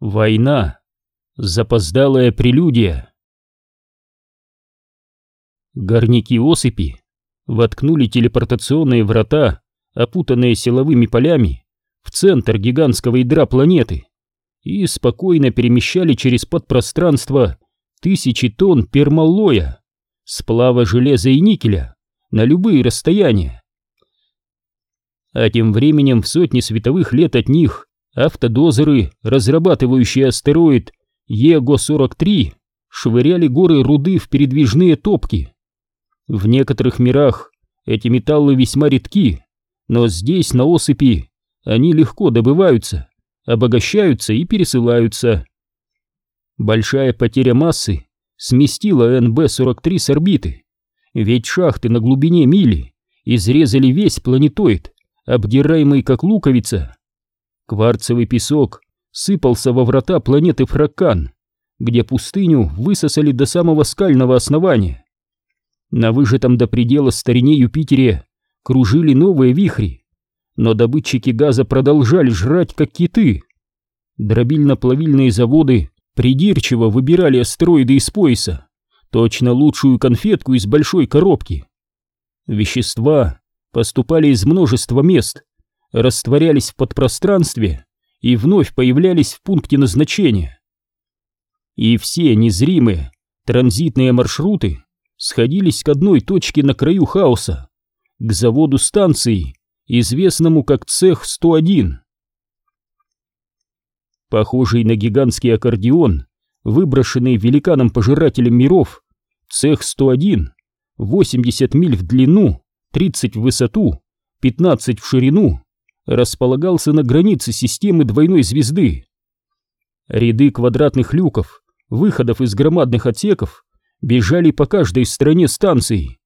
Война. Запоздалая прелюдия. Горняки осыпи воткнули телепортационные врата, опутанные силовыми полями, в центр гигантского ядра планеты и спокойно перемещали через подпространство тысячи тонн пермаллоя, сплава железа и никеля на любые расстояния. А тем временем в сотни световых лет от них Автодозеры, разрабатывающие астероид Его-43, швыряли горы руды в передвижные топки. В некоторых мирах эти металлы весьма редки, но здесь, на осыпи, они легко добываются, обогащаются и пересылаются. Большая потеря массы сместила НБ-43 с орбиты, ведь шахты на глубине мили изрезали весь планетоид, обдираемый как луковица. Кварцевый песок сыпался во врата планеты Фраккан, где пустыню высосали до самого скального основания. На выжатом до предела старине Юпитере кружили новые вихри, но добытчики газа продолжали жрать, как киты. Дробильно-плавильные заводы придирчиво выбирали астероиды из пояса, точно лучшую конфетку из большой коробки. Вещества поступали из множества мест, растворялись в подпространстве и вновь появлялись в пункте назначения. И все незримые транзитные маршруты сходились к одной точке на краю хаоса, к заводу станции, известному как цех 101. Похожий на гигантский аккордеон, выброшенный великаном-пожирателем миров, цех 101, 80 миль в длину, 30 в высоту, 15 в ширину, располагался на границе системы двойной звезды. Ряды квадратных люков, выходов из громадных отсеков, бежали по каждой стороне станции.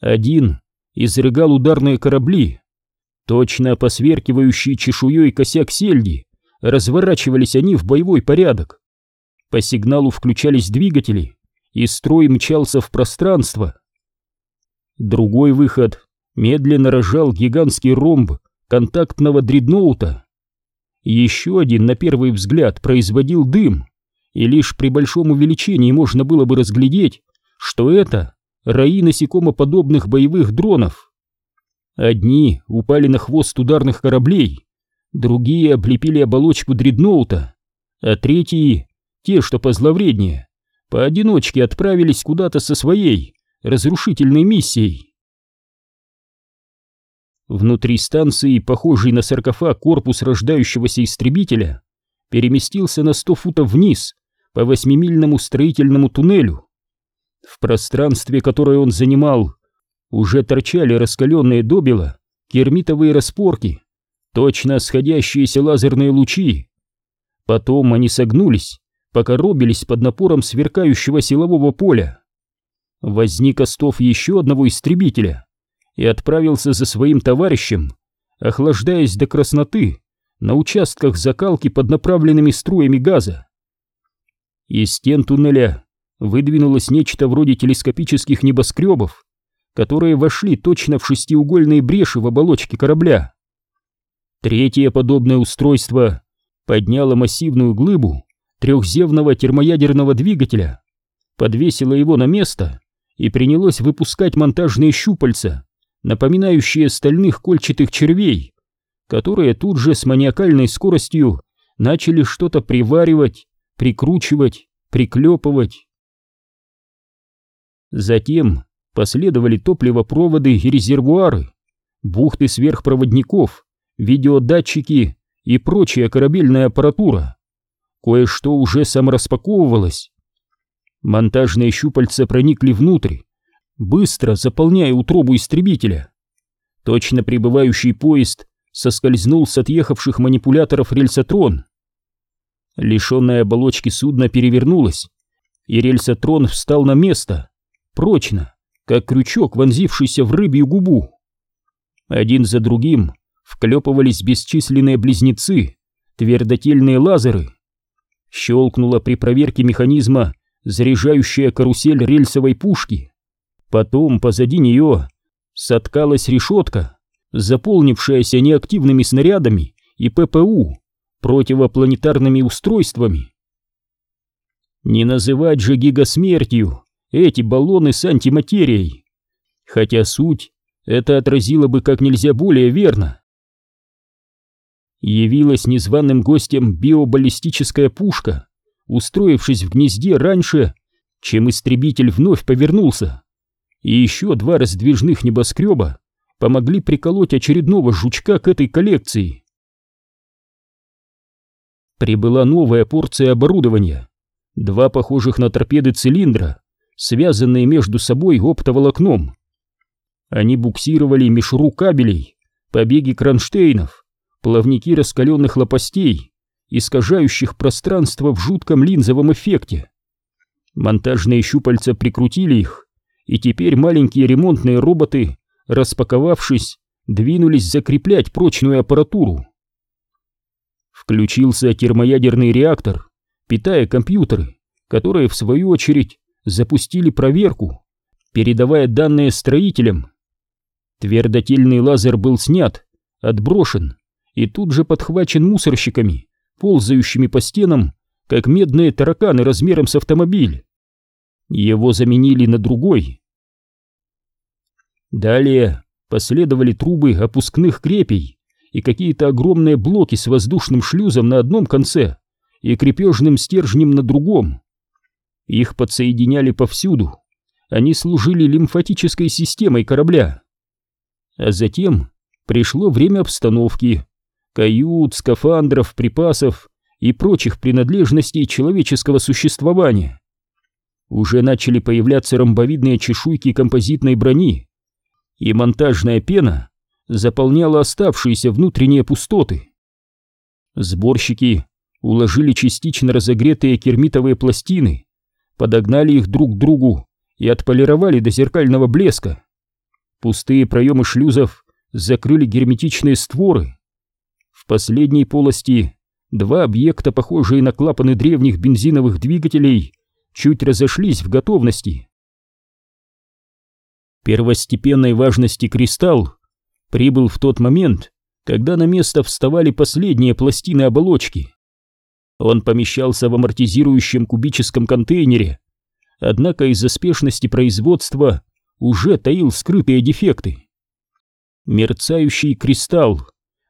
Один изрыгал ударные корабли, точно посверкивающие чешуей косяк сельди, разворачивались они в боевой порядок. По сигналу включались двигатели, и строй мчался в пространство. Другой выход медленно рожал гигантский ромб контактного дредноута. Еще один, на первый взгляд, производил дым, и лишь при большом увеличении можно было бы разглядеть, что это раи насекомоподобных боевых дронов. Одни упали на хвост ударных кораблей, другие облепили оболочку дредноута, а третьи, те, что позловреднее, поодиночке отправились куда-то со своей разрушительной миссией. Внутри станции, похожий на саркофаг корпус рождающегося истребителя, переместился на сто футов вниз по восьмимильному строительному туннелю. В пространстве, которое он занимал, уже торчали раскаленные добела, кермитовые распорки, точно сходящиеся лазерные лучи. Потом они согнулись, пока робились под напором сверкающего силового поля. Возник остов еще одного истребителя — и отправился за своим товарищем, охлаждаясь до красноты на участках закалки под направленными струями газа. Из стен туннеля выдвинулось нечто вроде телескопических небоскребов, которые вошли точно в шестиугольные бреши в оболочке корабля. Третье подобное устройство подняло массивную глыбу трехзевного термоядерного двигателя, подвесило его на место и принялось выпускать монтажные щупальца, напоминающие стальных кольчатых червей, которые тут же с маниакальной скоростью начали что-то приваривать, прикручивать, приклепывать. Затем последовали топливопроводы и резервуары, бухты сверхпроводников, видеодатчики и прочая корабельная аппаратура. Кое-что уже самораспаковывалось. Монтажные щупальца проникли внутрь, быстро заполняя утробу истребителя. Точно прибывающий поезд соскользнул с отъехавших манипуляторов рельсотрон. Лишенная оболочки судно перевернулось, и рельсотрон встал на место, прочно, как крючок, вонзившийся в рыбью губу. Один за другим вклепывались бесчисленные близнецы, твердотельные лазеры. Щелкнула при проверке механизма заряжающая карусель рельсовой пушки. Потом позади нее соткалась решетка, заполнившаяся неактивными снарядами и ППУ, противопланетарными устройствами. Не называть же гигасмертью эти баллоны с антиматерией, хотя суть это отразило бы как нельзя более верно. Явилась незваным гостем биобаллистическая пушка, устроившись в гнезде раньше, чем истребитель вновь повернулся, и еще два раздвижных небоскреба помогли приколоть очередного жучка к этой коллекции. Прибыла новая порция оборудования. Два похожих на торпеды цилиндра, связанные между собой оптоволокном. Они буксировали мишуру кабелей, побеги кронштейнов, плавники раскаленных лопастей, искажающих пространство в жутком линзовом эффекте. Монтажные щупальца прикрутили их, и теперь маленькие ремонтные роботы, распаковавшись, двинулись закреплять прочную аппаратуру. Включился термоядерный реактор, питая компьютеры, которые в свою очередь запустили проверку, передавая данные строителям. Твердотельный лазер был снят, отброшен и тут же подхвачен мусорщиками, ползающими по стенам, как медные тараканы размером с автомобиль. Его заменили на другой. Далее последовали трубы опускных крепей, и какие-то огромные блоки с воздушным шлюзом на одном конце и крепежным стержнем на другом. Их подсоединяли повсюду. Они служили лимфатической системой корабля. А затем пришло время обстановки, кают, скафандров, припасов и прочих принадлежностей человеческого существования. Уже начали появляться ромбовидные чешуйки композитной брони, и монтажная пена заполняла оставшиеся внутренние пустоты. Сборщики уложили частично разогретые кермитовые пластины, подогнали их друг к другу и отполировали до зеркального блеска. Пустые проемы шлюзов закрыли герметичные створы. В последней полости два объекта, похожие на клапаны древних бензиновых двигателей, чуть разошлись в готовности. Первостепенной важности кристалл прибыл в тот момент, когда на место вставали последние пластины оболочки. Он помещался в амортизирующем кубическом контейнере, однако из-за спешности производства уже таил скрытые дефекты. Мерцающий кристалл,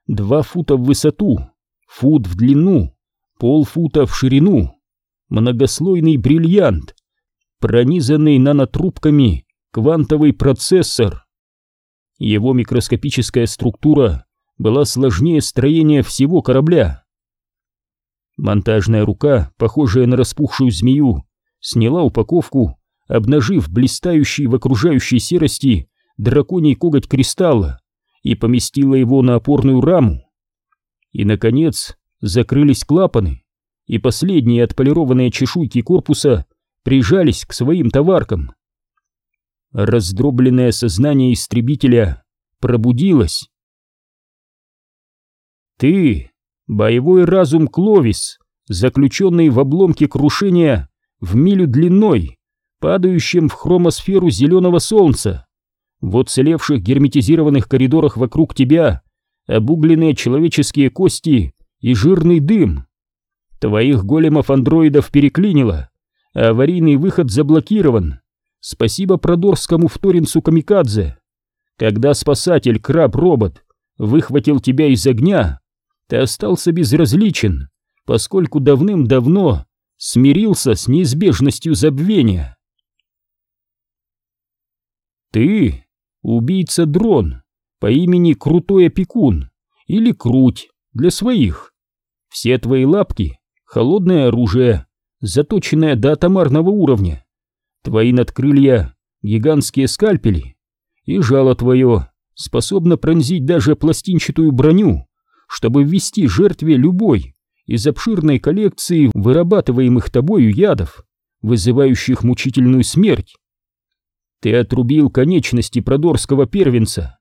два фута в высоту, фут в длину, полфута в ширину, многослойный бриллиант, пронизанный нанотрубками квантовый процессор. Его микроскопическая структура была сложнее строения всего корабля. Монтажная рука, похожая на распухшую змею, сняла упаковку, обнажив блистающий в окружающей серости драконий коготь кристалла и поместила его на опорную раму. И, наконец, закрылись клапаны, и последние отполированные чешуйки корпуса прижались к своим товаркам. Раздробленное сознание истребителя пробудилось. Ты, боевой разум Кловис, заключенный в обломке крушения в милю длиной, падающем в хромосферу зеленого солнца, в уцелевших герметизированных коридорах вокруг тебя обугленные человеческие кости и жирный дым. Твоих големов-андроидов переклинило, аварийный выход заблокирован. Спасибо продорскому вторинцу Камикадзе. Когда спасатель краб-робот выхватил тебя из огня, ты остался безразличен, поскольку давным-давно смирился с неизбежностью забвения. Ты — убийца-дрон по имени Крутой Опекун или Круть для своих. Все твои лапки — холодное оружие, заточенное до атомарного уровня. Твои надкрылья — гигантские скальпели, и жало твое способно пронзить даже пластинчатую броню, чтобы ввести жертве любой из обширной коллекции вырабатываемых тобою ядов, вызывающих мучительную смерть. Ты отрубил конечности продорского первенца,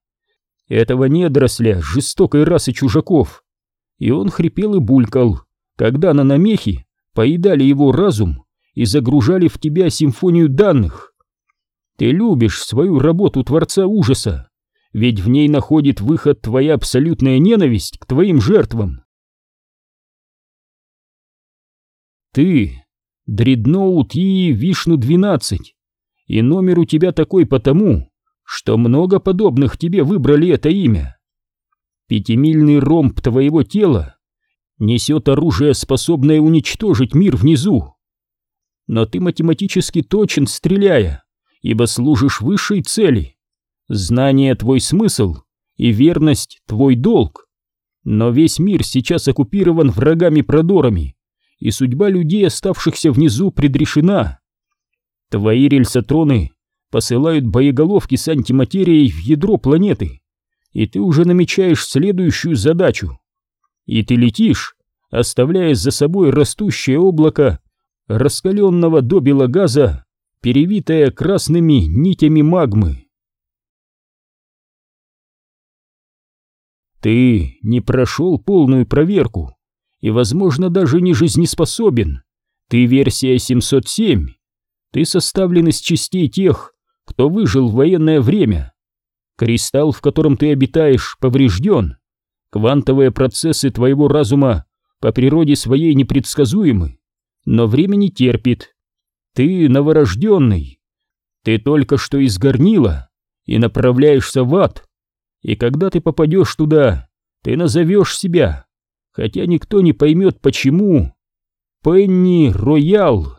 этого недоросля жестокой расы чужаков, и он хрипел и булькал, когда на намехи поедали его разум и загружали в тебя симфонию данных. Ты любишь свою работу Творца Ужаса, ведь в ней находит выход твоя абсолютная ненависть к твоим жертвам. Ты Дредноут и Вишну-12. И номер у тебя такой потому, что много подобных тебе выбрали это имя. Пятимильный ромб твоего тела несет оружие, способное уничтожить мир внизу. Но ты математически точен, стреляя, ибо служишь высшей цели. Знание — твой смысл, и верность — твой долг. Но весь мир сейчас оккупирован врагами-продорами, и судьба людей, оставшихся внизу, предрешена. Твои рельсотроны посылают боеголовки с антиматерией в ядро планеты, и ты уже намечаешь следующую задачу. И ты летишь, оставляя за собой растущее облако раскаленного до газа, перевитое красными нитями магмы. Ты не прошел полную проверку и, возможно, даже не жизнеспособен. Ты версия 707. Ты составлен из частей тех, кто выжил в военное время. Кристалл, в котором ты обитаешь, поврежден. Квантовые процессы твоего разума по природе своей непредсказуемы, но время не терпит. Ты новорожденный. Ты только что из горнила и направляешься в ад. И когда ты попадешь туда, ты назовешь себя хотя никто не поймет почему. Пенни Роял.